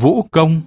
Vũ công.